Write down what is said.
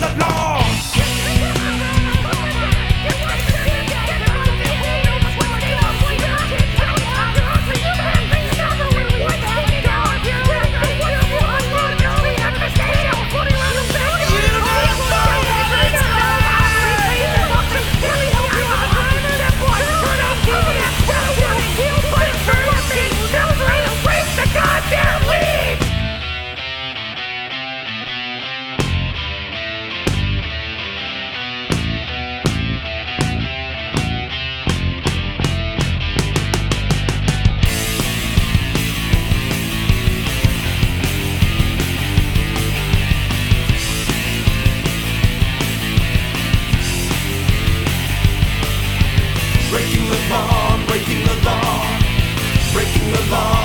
the law. Breaking the law, breaking the law. Breaking the law,